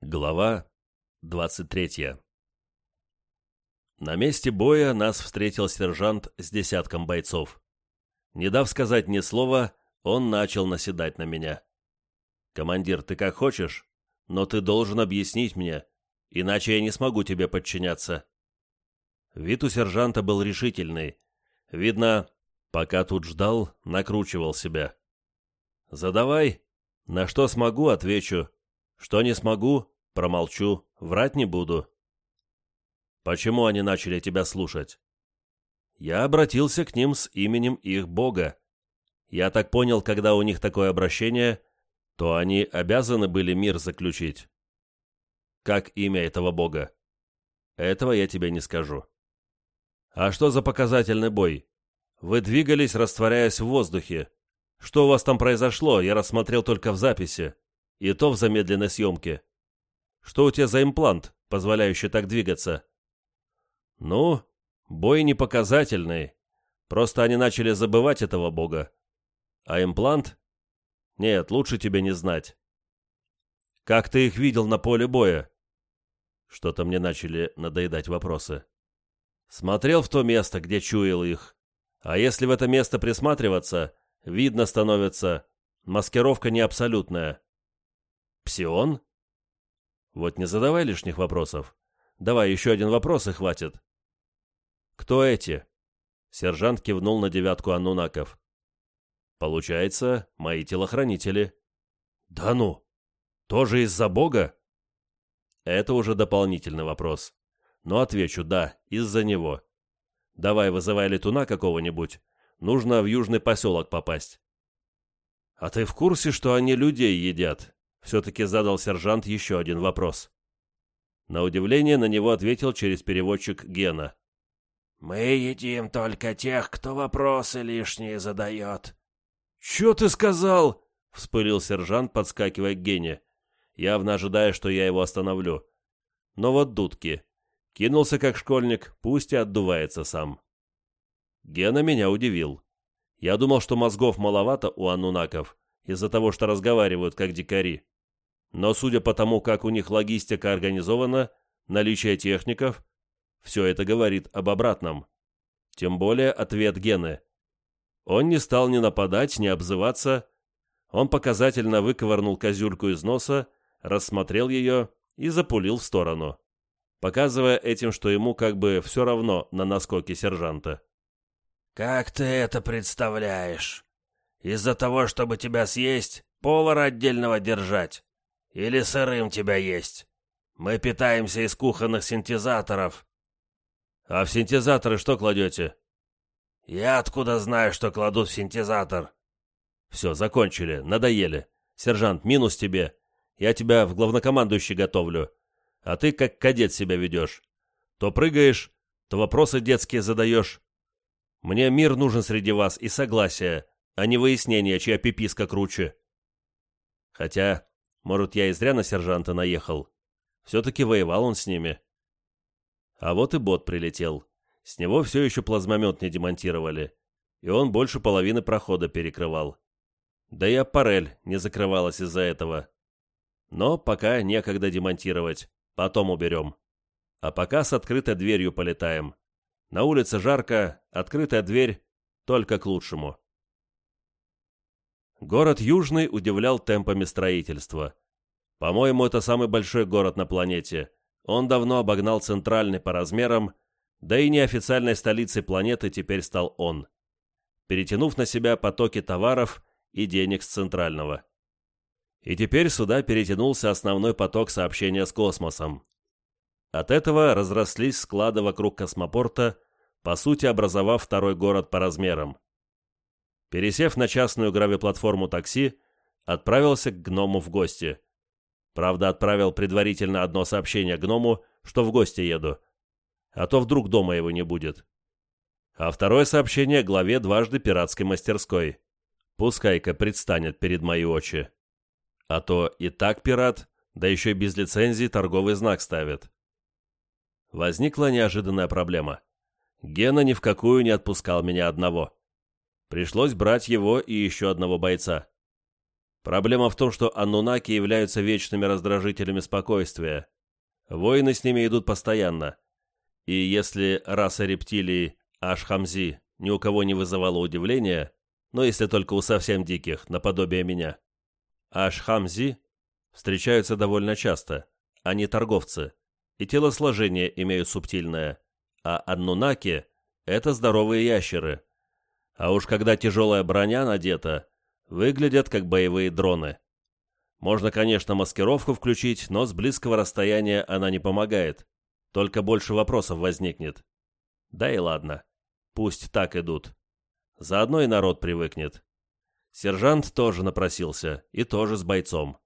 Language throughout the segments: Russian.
Глава 23 На месте боя нас встретил сержант с десятком бойцов. Не дав сказать ни слова, он начал наседать на меня. «Командир, ты как хочешь, но ты должен объяснить мне, иначе я не смогу тебе подчиняться». Вид у сержанта был решительный. Видно, пока тут ждал, накручивал себя. «Задавай. На что смогу, отвечу. Что не смогу, промолчу, врать не буду. Почему они начали тебя слушать? Я обратился к ним с именем их бога. Я так понял, когда у них такое обращение, то они обязаны были мир заключить. Как имя этого бога? Этого я тебе не скажу. А что за показательный бой? Вы двигались, растворяясь в воздухе. Что у вас там произошло, я рассмотрел только в записи и то в замедленной съемке. Что у тебя за имплант, позволяющий так двигаться? Ну, бой не показательный. Просто они начали забывать этого бога. А имплант? Нет, лучше тебе не знать. Как ты их видел на поле боя? Что-то мне начали надоедать вопросы. Смотрел в то место, где чуял их. А если в это место присматриваться, видно становится, маскировка не абсолютная. Псион? Вот не задавай лишних вопросов. Давай еще один вопрос и хватит. Кто эти? Сержант кивнул на девятку аннунаков. Получается, мои телохранители. Да ну! Тоже из-за Бога? Это уже дополнительный вопрос. Но отвечу, да, из-за него. Давай, вызывай летуна какого-нибудь. Нужно в южный поселок попасть. А ты в курсе, что они людей едят? Все-таки задал сержант еще один вопрос. На удивление на него ответил через переводчик Гена. «Мы едим только тех, кто вопросы лишние задает». «Че ты сказал?» — вспылил сержант, подскакивая к Гене, явно ожидая, что я его остановлю. Но вот дудки. Кинулся как школьник, пусть и отдувается сам. Гена меня удивил. Я думал, что мозгов маловато у аннунаков, из-за того, что разговаривают как дикари. Но судя по тому, как у них логистика организована, наличие техников, все это говорит об обратном. Тем более ответ Гены. Он не стал ни нападать, ни обзываться. Он показательно выковырнул козюльку из носа, рассмотрел ее и запулил в сторону, показывая этим, что ему как бы все равно на наскоке сержанта. «Как ты это представляешь? Из-за того, чтобы тебя съесть, повара отдельного держать? Или сырым тебя есть? Мы питаемся из кухонных синтезаторов». «А в синтезаторы что кладете?» «Я откуда знаю, что кладут в синтезатор?» «Все, закончили, надоели. Сержант, минус тебе. Я тебя в главнокомандующий готовлю. А ты как кадет себя ведешь. То прыгаешь, то вопросы детские задаешь. Мне мир нужен среди вас и согласие, а не выяснение, чья пиписка круче. Хотя, может, я и зря на сержанта наехал. Все-таки воевал он с ними. А вот и бот прилетел. С него все еще плазмомет не демонтировали. И он больше половины прохода перекрывал. Да и аппарель не закрывалась из-за этого. Но пока некогда демонтировать. Потом уберем. А пока с открытой дверью полетаем. На улице жарко, открытая дверь только к лучшему. Город Южный удивлял темпами строительства. По-моему, это самый большой город на планете. Он давно обогнал центральный по размерам, да и неофициальной столицей планеты теперь стал он, перетянув на себя потоки товаров и денег с центрального. И теперь сюда перетянулся основной поток сообщения с космосом. От этого разрослись склады вокруг космопорта, по сути образовав второй город по размерам. Пересев на частную гравиплатформу такси, отправился к гному в гости. Правда, отправил предварительно одно сообщение гному, что в гости еду. А то вдруг дома его не будет. А второе сообщение главе дважды пиратской мастерской. Пускай-ка предстанет перед мои очи. А то и так пират, да еще и без лицензии торговый знак ставит возникла неожиданная проблема. Гена ни в какую не отпускал меня одного. Пришлось брать его и еще одного бойца. Проблема в том, что аннунаки являются вечными раздражителями спокойствия. Войны с ними идут постоянно. И если раса рептилий Ашхамзи ни у кого не вызывала удивления, но если только у совсем диких, наподобие меня, Ашхамзи встречаются довольно часто, они торговцы, и телосложение имеют субтильное, а аннунаки – это здоровые ящеры. А уж когда тяжелая броня надета, выглядят как боевые дроны. Можно, конечно, маскировку включить, но с близкого расстояния она не помогает. Только больше вопросов возникнет. Да и ладно. Пусть так идут. Заодно и народ привыкнет. Сержант тоже напросился, и тоже с бойцом.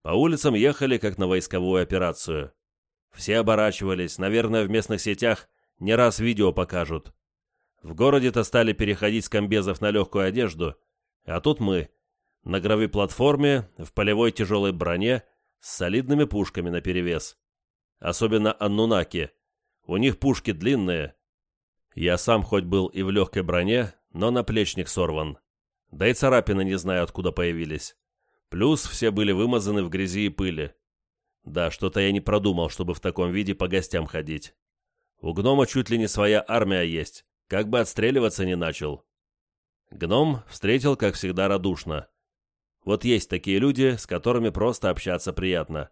По улицам ехали, как на войсковую операцию. Все оборачивались, наверное, в местных сетях не раз видео покажут. В городе-то стали переходить с комбезов на легкую одежду, а тут мы, на гравиплатформе, в полевой тяжелой броне, с солидными пушками наперевес. Особенно аннунаки. У них пушки длинные. Я сам хоть был и в легкой броне, но наплечник сорван. Да и царапины не знаю, откуда появились. Плюс все были вымазаны в грязи и пыли. Да, что-то я не продумал, чтобы в таком виде по гостям ходить. У гнома чуть ли не своя армия есть, как бы отстреливаться не начал. Гном встретил, как всегда, радушно. Вот есть такие люди, с которыми просто общаться приятно.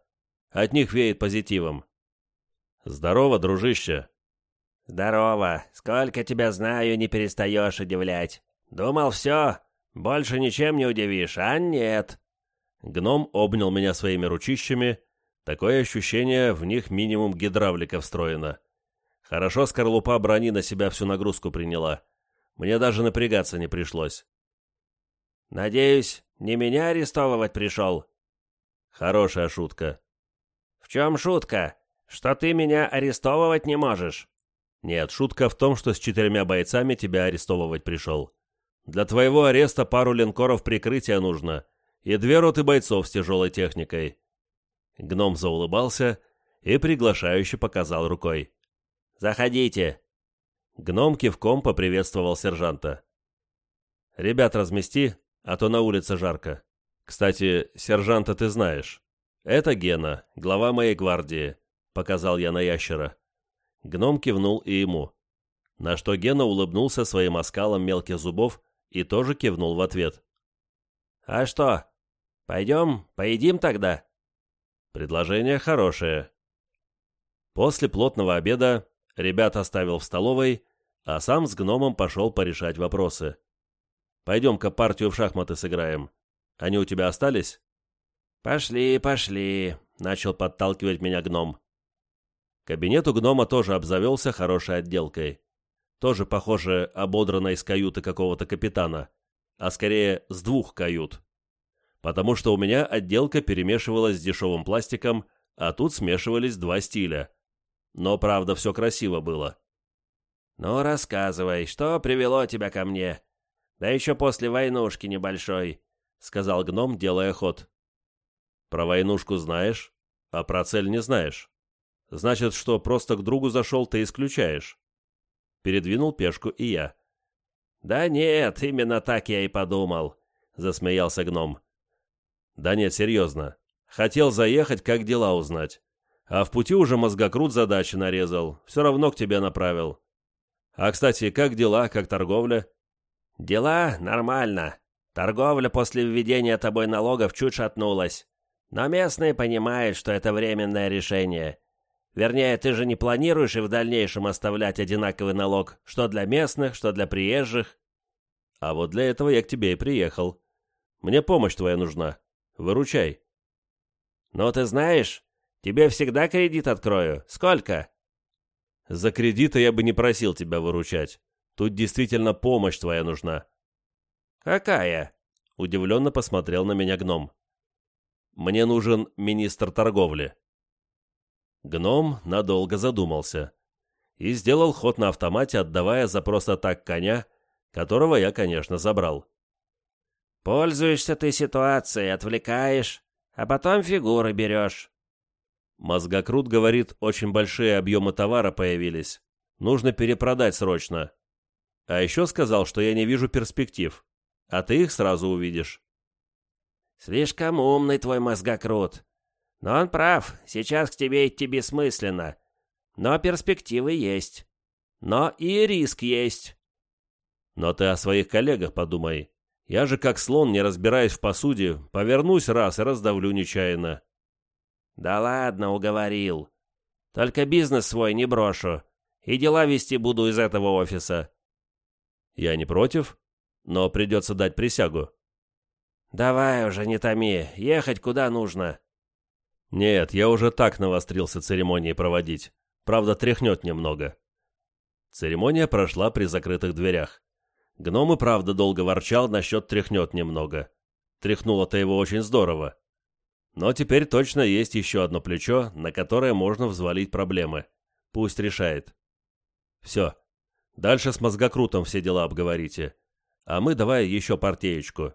От них веет позитивом. «Здорово, дружище!» «Здорово! Сколько тебя знаю, не перестаешь удивлять. Думал, все, больше ничем не удивишь, а нет!» Гном обнял меня своими ручищами. Такое ощущение, в них минимум гидравлика встроена. Хорошо скорлупа брони на себя всю нагрузку приняла. Мне даже напрягаться не пришлось. «Надеюсь, не меня арестовывать пришел?» Хорошая шутка. «В чем шутка? Что ты меня арестовывать не можешь?» «Нет, шутка в том, что с четырьмя бойцами тебя арестовывать пришел. Для твоего ареста пару линкоров прикрытия нужно, и две роты бойцов с тяжелой техникой». Гном заулыбался и приглашающе показал рукой. «Заходите!» Гном кивком поприветствовал сержанта. «Ребят размести, а то на улице жарко. Кстати, сержанта ты знаешь. Это Гена, глава моей гвардии», — показал я на ящера. Гном кивнул и ему. На что Гена улыбнулся своим оскалом мелких зубов и тоже кивнул в ответ. «А что, пойдем, поедим тогда?» Предложение хорошее. После плотного обеда ребят оставил в столовой, а сам с гномом пошел порешать вопросы. Пойдем-ка партию в шахматы сыграем. Они у тебя остались?» «Пошли, пошли», — начал подталкивать меня гном. Кабинет у гнома тоже обзавелся хорошей отделкой. Тоже, похоже, ободранной из каюты какого-то капитана, а скорее с двух кают. Потому что у меня отделка перемешивалась с дешевым пластиком, а тут смешивались два стиля. Но, правда, все красиво было. «Ну, рассказывай, что привело тебя ко мне?» Да еще после войнушки небольшой», — сказал гном, делая ход. «Про войнушку знаешь, а про цель не знаешь. Значит, что просто к другу зашел, ты исключаешь». Передвинул пешку и я. «Да нет, именно так я и подумал», — засмеялся гном. «Да нет, серьезно. Хотел заехать, как дела узнать. А в пути уже мозгокрут задачи нарезал. Все равно к тебе направил. А, кстати, как дела, как торговля?» «Дела нормально. Торговля после введения тобой налогов чуть шатнулась. Но местные понимают, что это временное решение. Вернее, ты же не планируешь и в дальнейшем оставлять одинаковый налог, что для местных, что для приезжих». «А вот для этого я к тебе и приехал. Мне помощь твоя нужна. Выручай». «Ну ты знаешь, тебе всегда кредит открою. Сколько?» «За кредиты я бы не просил тебя выручать. Тут действительно помощь твоя нужна». «Какая?» — удивленно посмотрел на меня гном. «Мне нужен министр торговли». Гном надолго задумался и сделал ход на автомате, отдавая за просто так коня, которого я, конечно, забрал. «Пользуешься ты ситуацией, отвлекаешь, а потом фигуры берешь». Мозгокрут говорит, очень большие объемы товара появились. Нужно перепродать срочно. А еще сказал, что я не вижу перспектив, а ты их сразу увидишь. «Слишком умный твой мозгокрут. Но он прав, сейчас к тебе идти бессмысленно. Но перспективы есть. Но и риск есть». «Но ты о своих коллегах подумай. Я же как слон, не разбираясь в посуде, повернусь раз и раздавлю нечаянно». «Да ладно, уговорил. Только бизнес свой не брошу. И дела вести буду из этого офиса». «Я не против, но придется дать присягу». «Давай уже, не томи. Ехать куда нужно». «Нет, я уже так навострился церемонии проводить. Правда, тряхнет немного». Церемония прошла при закрытых дверях. Гном и правда долго ворчал насчет тряхнет немного. Тряхнуло-то его очень здорово. Но теперь точно есть еще одно плечо, на которое можно взвалить проблемы. Пусть решает. Все. Дальше с мозгокрутом все дела обговорите. А мы давай еще партеечку.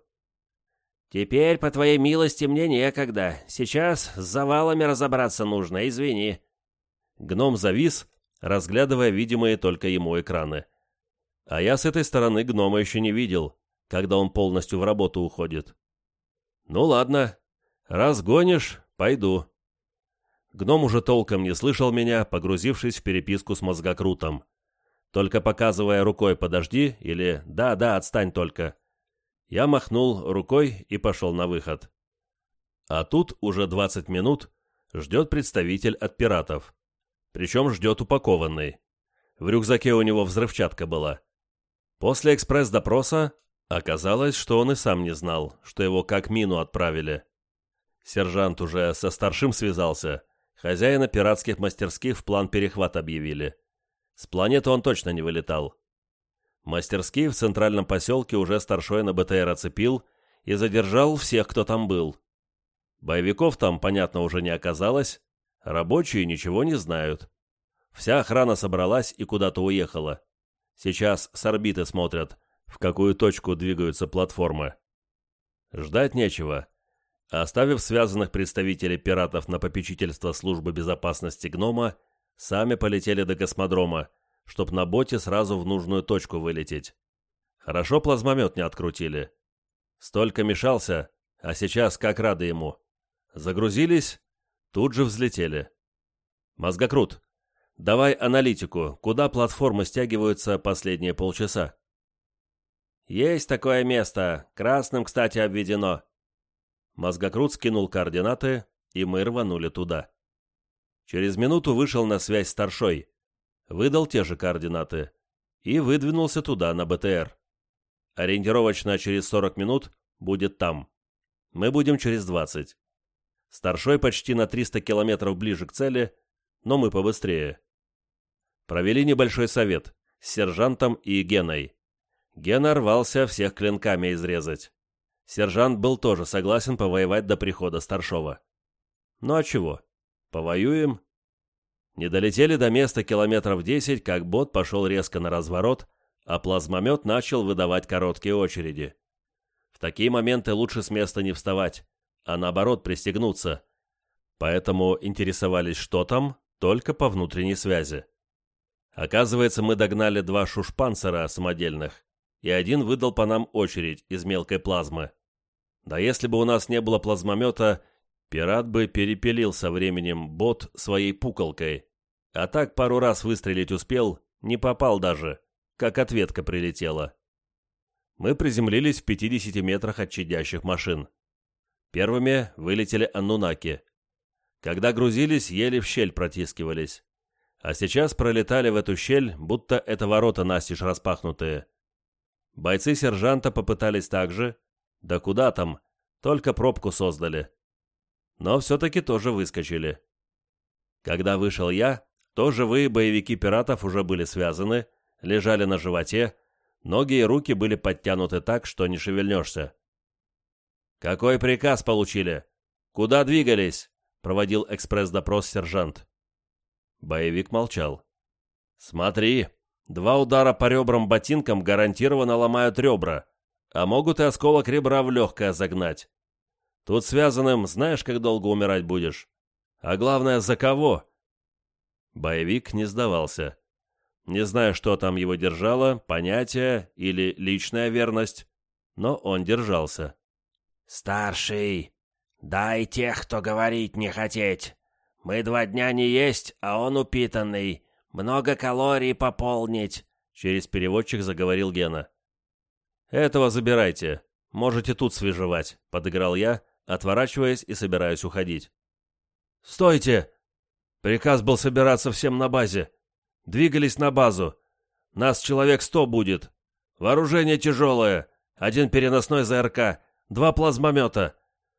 Теперь, по твоей милости, мне некогда. Сейчас с завалами разобраться нужно, извини. Гном завис, разглядывая видимые только ему экраны. А я с этой стороны гнома еще не видел, когда он полностью в работу уходит. Ну ладно, раз гонишь, пойду. Гном уже толком не слышал меня, погрузившись в переписку с мозгокрутом. Только показывая рукой «подожди» или «да-да, отстань только». Я махнул рукой и пошел на выход. А тут уже 20 минут ждет представитель от пиратов. Причем ждет упакованный. В рюкзаке у него взрывчатка была. После экспресс-допроса оказалось, что он и сам не знал, что его как мину отправили. Сержант уже со старшим связался. Хозяина пиратских мастерских в план перехват объявили. С планеты он точно не вылетал. Мастерские в центральном поселке уже старшой на БТР оцепил и задержал всех, кто там был. Боевиков там, понятно, уже не оказалось. Рабочие ничего не знают. Вся охрана собралась и куда-то уехала. Сейчас с орбиты смотрят, в какую точку двигаются платформы. Ждать нечего. Оставив связанных представителей пиратов на попечительство службы безопасности гнома, сами полетели до космодрома, чтоб на боте сразу в нужную точку вылететь. Хорошо плазмомет не открутили. Столько мешался, а сейчас как рады ему. Загрузились, тут же взлетели. Мозгокрут, Давай аналитику, куда платформы стягиваются последние полчаса. Есть такое место, красным, кстати, обведено. Мозгокрут скинул координаты, и мы рванули туда. Через минуту вышел на связь старшой, выдал те же координаты и выдвинулся туда, на БТР. Ориентировочно через 40 минут будет там. Мы будем через 20. Старшой почти на 300 километров ближе к цели, но мы побыстрее. Провели небольшой совет с сержантом и Геной. Гена рвался всех клинками изрезать. Сержант был тоже согласен повоевать до прихода старшова. Ну а чего? Повоюем. Не долетели до места километров десять, как бот пошел резко на разворот, а плазмомет начал выдавать короткие очереди. В такие моменты лучше с места не вставать, а наоборот пристегнуться. Поэтому интересовались, что там, только по внутренней связи. Оказывается, мы догнали два шушпанцера самодельных, и один выдал по нам очередь из мелкой плазмы. Да если бы у нас не было плазмомета, пират бы перепилил со временем бот своей пуколкой. А так пару раз выстрелить успел, не попал даже, как ответка прилетела. Мы приземлились в 50 метрах от чадящих машин. Первыми вылетели аннунаки. Когда грузились, еле в щель протискивались а сейчас пролетали в эту щель, будто это ворота настежь распахнутые. Бойцы сержанта попытались так же, да куда там, только пробку создали. Но все-таки тоже выскочили. Когда вышел я, то живые боевики пиратов уже были связаны, лежали на животе, ноги и руки были подтянуты так, что не шевельнешься. «Какой приказ получили? Куда двигались?» — проводил экспресс-допрос сержант. Боевик молчал. «Смотри, два удара по ребрам ботинкам гарантированно ломают ребра, а могут и осколок ребра в легкое загнать. Тут связанным знаешь, как долго умирать будешь? А главное, за кого?» Боевик не сдавался. Не знаю, что там его держало, понятие или личная верность, но он держался. «Старший, дай тех, кто говорить не хотеть. Мы два дня не есть, а он упитанный. Много калорий пополнить», — через переводчик заговорил Гена. «Этого забирайте. Можете тут свежевать», — подыграл я, отворачиваясь и собираюсь уходить. «Стойте!» Приказ был собираться всем на базе. Двигались на базу. Нас человек сто будет. Вооружение тяжелое. Один переносной ЗРК, два плазмомета.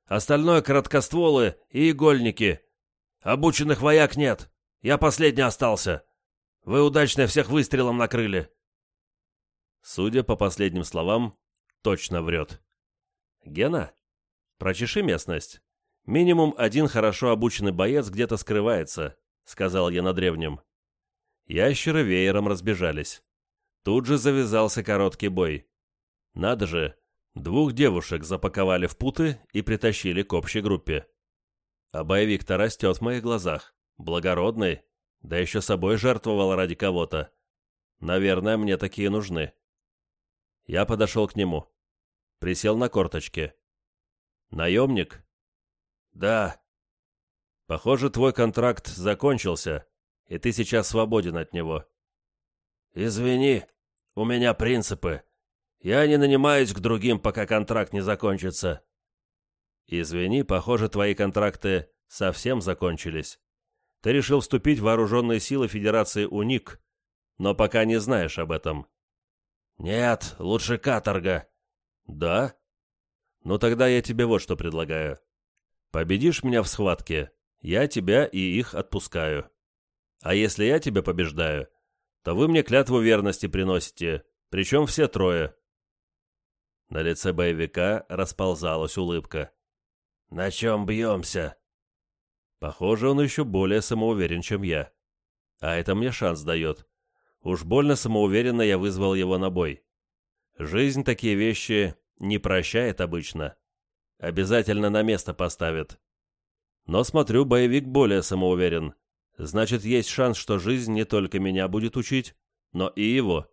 Остальное короткостволы и игольники. Обученных вояк нет. Я последний остался. Вы удачно всех выстрелом накрыли. Судя по последним словам, точно врет. Гена, прочеши местность. Минимум один хорошо обученный боец где-то скрывается, сказал я на древнем. Ящеры веером разбежались. Тут же завязался короткий бой. Надо же, двух девушек запаковали в путы и притащили к общей группе. А боевик-то растет в моих глазах. Благородный, да еще собой жертвовал ради кого-то. Наверное, мне такие нужны. Я подошел к нему. Присел на корточки. «Наемник?» «Да». «Похоже, твой контракт закончился, и ты сейчас свободен от него». «Извини, у меня принципы. Я не нанимаюсь к другим, пока контракт не закончится». «Извини, похоже, твои контракты совсем закончились. Ты решил вступить в вооруженные силы Федерации УНИК, но пока не знаешь об этом». «Нет, лучше каторга». «Да? Ну тогда я тебе вот что предлагаю. Победишь меня в схватке, я тебя и их отпускаю. А если я тебя побеждаю, то вы мне клятву верности приносите, причем все трое». На лице боевика расползалась улыбка. «На чем бьемся?» Похоже, он еще более самоуверен, чем я. А это мне шанс дает. Уж больно самоуверенно я вызвал его на бой. Жизнь такие вещи не прощает обычно обязательно на место поставит. Но смотрю, боевик более самоуверен. Значит, есть шанс, что жизнь не только меня будет учить, но и его.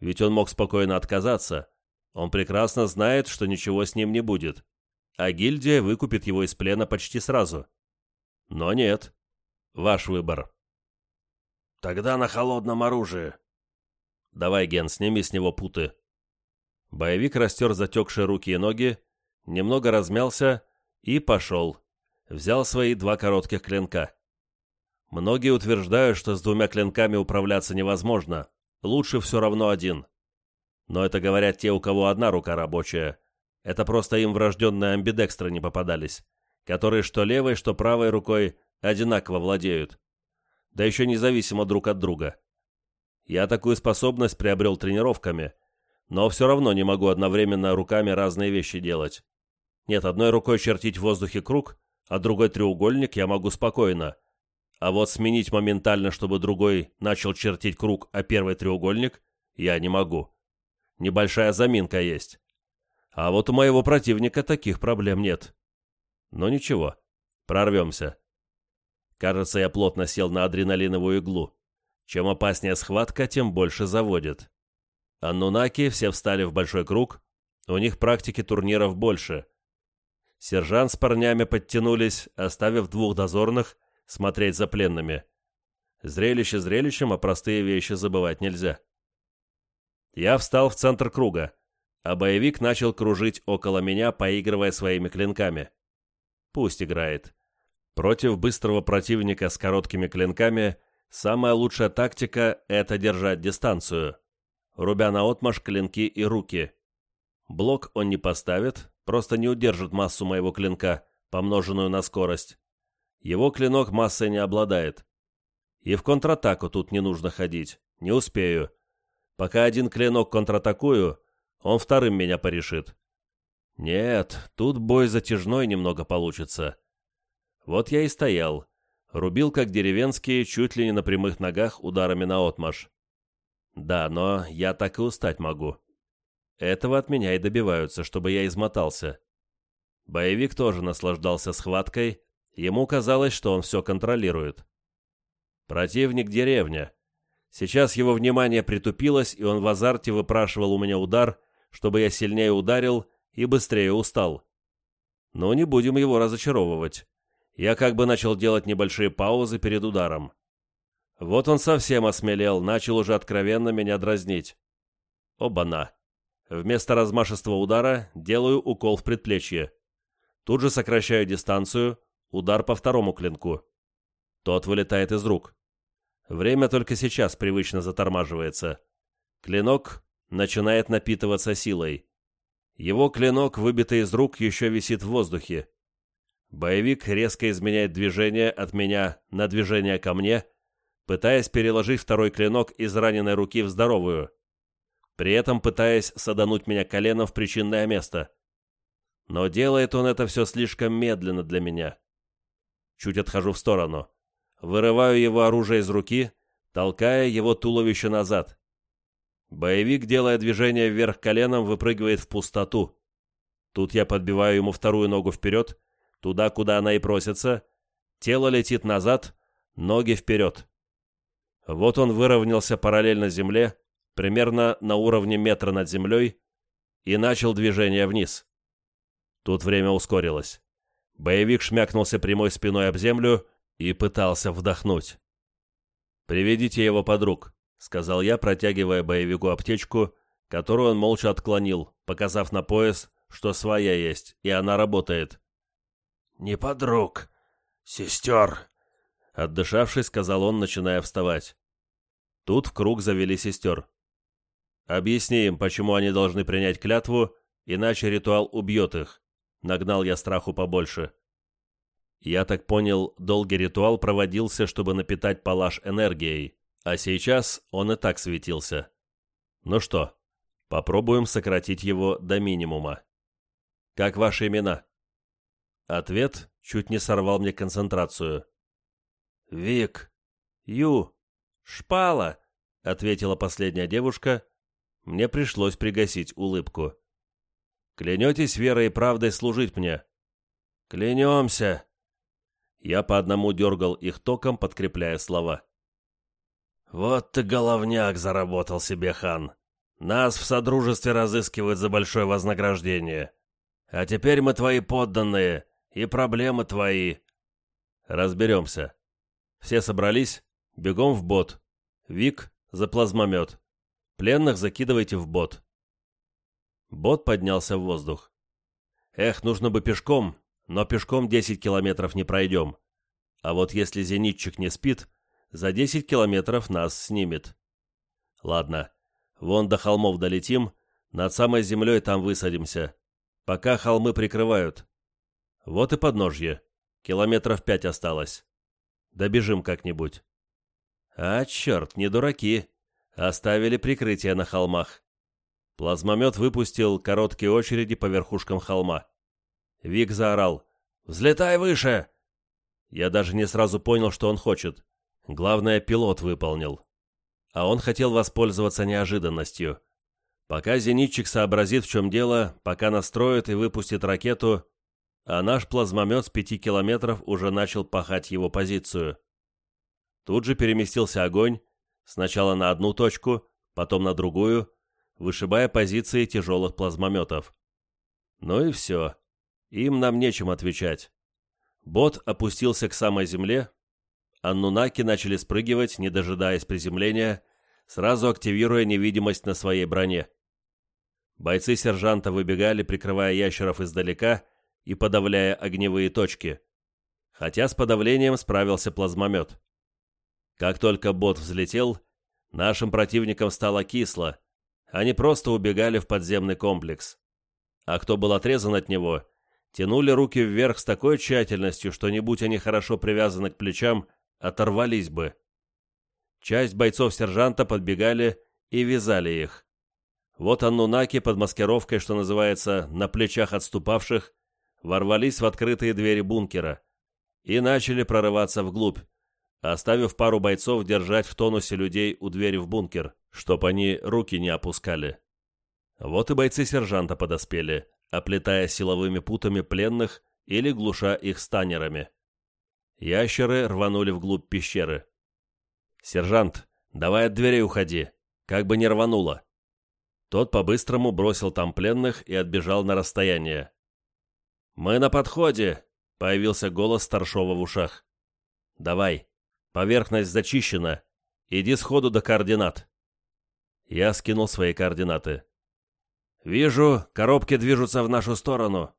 Ведь он мог спокойно отказаться. Он прекрасно знает, что ничего с ним не будет. А гильдия выкупит его из плена почти сразу. Но нет. Ваш выбор. Тогда на холодном оружии. Давай, Ген, сними с него путы. Боевик растер затекшие руки и ноги, немного размялся и пошел. Взял свои два коротких клинка. Многие утверждают, что с двумя клинками управляться невозможно. Лучше все равно один. Но это говорят те, у кого одна рука рабочая. Это просто им врожденные амбидекстры не попадались, которые что левой, что правой рукой одинаково владеют. Да еще независимо друг от друга. Я такую способность приобрел тренировками, но все равно не могу одновременно руками разные вещи делать. Нет, одной рукой чертить в воздухе круг, а другой треугольник я могу спокойно. А вот сменить моментально, чтобы другой начал чертить круг, а первый треугольник, я не могу. Небольшая заминка есть. А вот у моего противника таких проблем нет. Но ничего, прорвемся. Кажется, я плотно сел на адреналиновую иглу. Чем опаснее схватка, тем больше заводит. Аннунаки все встали в большой круг, у них практики турниров больше. Сержант с парнями подтянулись, оставив двух дозорных смотреть за пленными. Зрелище зрелищем, а простые вещи забывать нельзя. Я встал в центр круга, а боевик начал кружить около меня, поигрывая своими клинками. Пусть играет. Против быстрого противника с короткими клинками самая лучшая тактика — это держать дистанцию, рубя наотмашь клинки и руки. Блок он не поставит, просто не удержит массу моего клинка, помноженную на скорость. Его клинок массой не обладает. И в контратаку тут не нужно ходить, не успею. Пока один клинок контратакую, он вторым меня порешит. Нет, тут бой затяжной немного получится. Вот я и стоял. Рубил, как деревенские, чуть ли не на прямых ногах ударами на отмаш. Да, но я так и устать могу. Этого от меня и добиваются, чтобы я измотался. Боевик тоже наслаждался схваткой, ему казалось, что он все контролирует. Противник деревня. Сейчас его внимание притупилось, и он в азарте выпрашивал у меня удар, чтобы я сильнее ударил и быстрее устал. Но не будем его разочаровывать. Я как бы начал делать небольшие паузы перед ударом. Вот он совсем осмелел, начал уже откровенно меня дразнить. Оба-на. Вместо размашистого удара делаю укол в предплечье. Тут же сокращаю дистанцию, удар по второму клинку. Тот вылетает из рук. Время только сейчас привычно затормаживается. Клинок начинает напитываться силой. Его клинок, выбитый из рук, еще висит в воздухе. Боевик резко изменяет движение от меня на движение ко мне, пытаясь переложить второй клинок из раненой руки в здоровую, при этом пытаясь садануть меня коленом в причинное место. Но делает он это все слишком медленно для меня. Чуть отхожу в сторону. Вырываю его оружие из руки, толкая его туловище назад. Боевик, делая движение вверх коленом, выпрыгивает в пустоту. Тут я подбиваю ему вторую ногу вперед, туда, куда она и просится. Тело летит назад, ноги вперед. Вот он выровнялся параллельно земле, примерно на уровне метра над землей, и начал движение вниз. Тут время ускорилось. Боевик шмякнулся прямой спиной об землю и пытался вдохнуть. «Приведите его подруг», — сказал я, протягивая боевику аптечку, которую он молча отклонил, показав на пояс, что своя есть, и она работает. «Не подруг, сестер», — отдышавшись, сказал он, начиная вставать. Тут в круг завели сестер. «Объясни им, почему они должны принять клятву, иначе ритуал убьет их», — нагнал я страху побольше. Я так понял, долгий ритуал проводился, чтобы напитать палаш энергией, а сейчас он и так светился. Ну что, попробуем сократить его до минимума. Как ваши имена? Ответ чуть не сорвал мне концентрацию. «Вик, Ю, Шпала», — ответила последняя девушка. Мне пришлось пригасить улыбку. «Клянетесь верой и правдой служить мне?» «Клянемся!» Я по одному дергал их током, подкрепляя слова. «Вот ты головняк заработал себе, хан. Нас в Содружестве разыскивают за большое вознаграждение. А теперь мы твои подданные, и проблемы твои. Разберемся. Все собрались? Бегом в бот. Вик за плазмомет. Пленных закидывайте в бот. Бот поднялся в воздух. Эх, нужно бы пешком, но пешком 10 километров не пройдем. А вот если зенитчик не спит, за 10 километров нас снимет. Ладно, вон до холмов долетим, над самой землей там высадимся. Пока холмы прикрывают. Вот и подножье. Километров пять осталось. Добежим как-нибудь. А, черт, не дураки. Оставили прикрытие на холмах. Плазмомет выпустил короткие очереди по верхушкам холма. Вик заорал. «Взлетай выше!» Я даже не сразу понял, что он хочет. Главное, пилот выполнил. А он хотел воспользоваться неожиданностью. Пока зенитчик сообразит, в чем дело, пока настроит и выпустит ракету, а наш плазмомет с пяти километров уже начал пахать его позицию. Тут же переместился огонь, сначала на одну точку, потом на другую, вышибая позиции тяжелых плазмометов. Ну и все. Им нам нечем отвечать. Бот опустился к самой земле, аннунаки начали спрыгивать, не дожидаясь приземления, сразу активируя невидимость на своей броне. Бойцы сержанта выбегали, прикрывая ящеров издалека и подавляя огневые точки. Хотя с подавлением справился плазмомет. Как только бот взлетел, нашим противникам стало кисло. Они просто убегали в подземный комплекс. А кто был отрезан от него, тянули руки вверх с такой тщательностью, что не будь они хорошо привязаны к плечам, оторвались бы. Часть бойцов сержанта подбегали и вязали их. Вот аннунаки под маскировкой, что называется, на плечах отступавших, ворвались в открытые двери бункера и начали прорываться вглубь, оставив пару бойцов держать в тонусе людей у двери в бункер, чтоб они руки не опускали. Вот и бойцы сержанта подоспели, оплетая силовыми путами пленных или глуша их станерами. Ящеры рванули вглубь пещеры. «Сержант, давай от дверей уходи, как бы не рвануло». Тот по-быстрому бросил там пленных и отбежал на расстояние. «Мы на подходе!» — появился голос старшего в ушах. «Давай, поверхность зачищена. Иди сходу до координат». Я скинул свои координаты. «Вижу, коробки движутся в нашу сторону».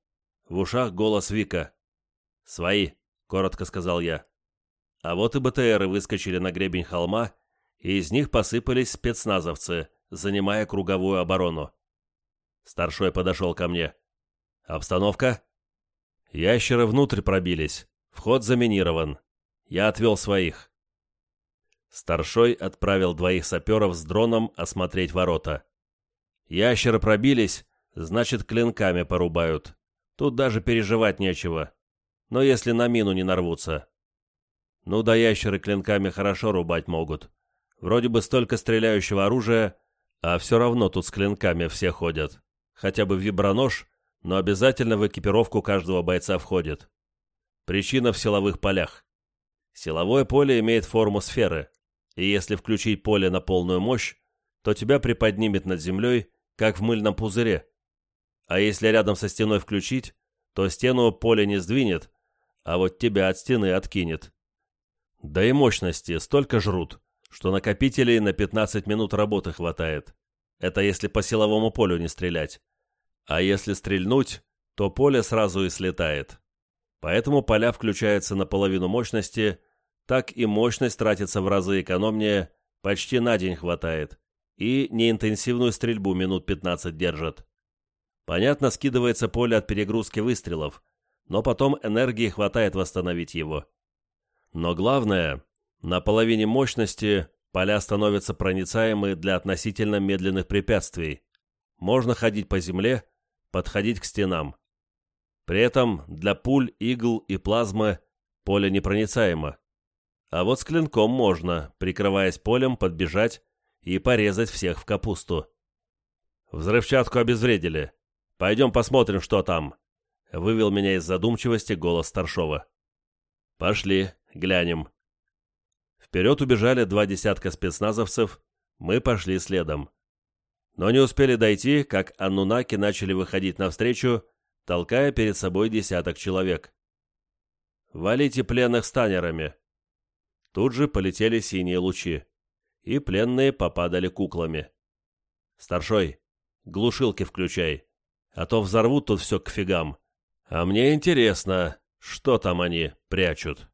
В ушах голос Вика. «Свои», — коротко сказал я. А вот и БТРы выскочили на гребень холма, и из них посыпались спецназовцы, занимая круговую оборону. Старшой подошел ко мне. «Обстановка?» Ящеры внутрь пробились. Вход заминирован. Я отвел своих. Старшой отправил двоих саперов с дроном осмотреть ворота. Ящеры пробились, значит, клинками порубают. Тут даже переживать нечего. Но если на мину не нарвутся. Ну да ящеры клинками хорошо рубать могут. Вроде бы столько стреляющего оружия, а все равно тут с клинками все ходят. Хотя бы вибронож, но обязательно в экипировку каждого бойца входит. Причина в силовых полях. Силовое поле имеет форму сферы, и если включить поле на полную мощь, то тебя приподнимет над землей, как в мыльном пузыре. А если рядом со стеной включить, то стену поле не сдвинет, а вот тебя от стены откинет. Да и мощности столько жрут, что накопителей на 15 минут работы хватает. Это если по силовому полю не стрелять. А если стрельнуть, то поле сразу и слетает. Поэтому поля включаются на половину мощности, так и мощность тратится в разы экономнее, почти на день хватает, и неинтенсивную стрельбу минут 15 держит. Понятно, скидывается поле от перегрузки выстрелов, но потом энергии хватает восстановить его. Но главное, на половине мощности поля становятся проницаемы для относительно медленных препятствий. Можно ходить по земле, подходить к стенам. При этом для пуль, игл и плазмы поле непроницаемо. А вот с клинком можно, прикрываясь полем, подбежать и порезать всех в капусту. Взрывчатку обезвредили. Пойдем посмотрим, что там. Вывел меня из задумчивости голос старшова. Пошли, глянем. Вперед убежали два десятка спецназовцев, мы пошли следом. Но не успели дойти, как аннунаки начали выходить навстречу, толкая перед собой десяток человек. «Валите пленных станерами!» Тут же полетели синие лучи, и пленные попадали куклами. «Старшой, глушилки включай, а то взорвут тут все к фигам. А мне интересно, что там они прячут».